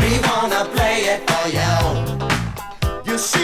We wanna play it for you. You see.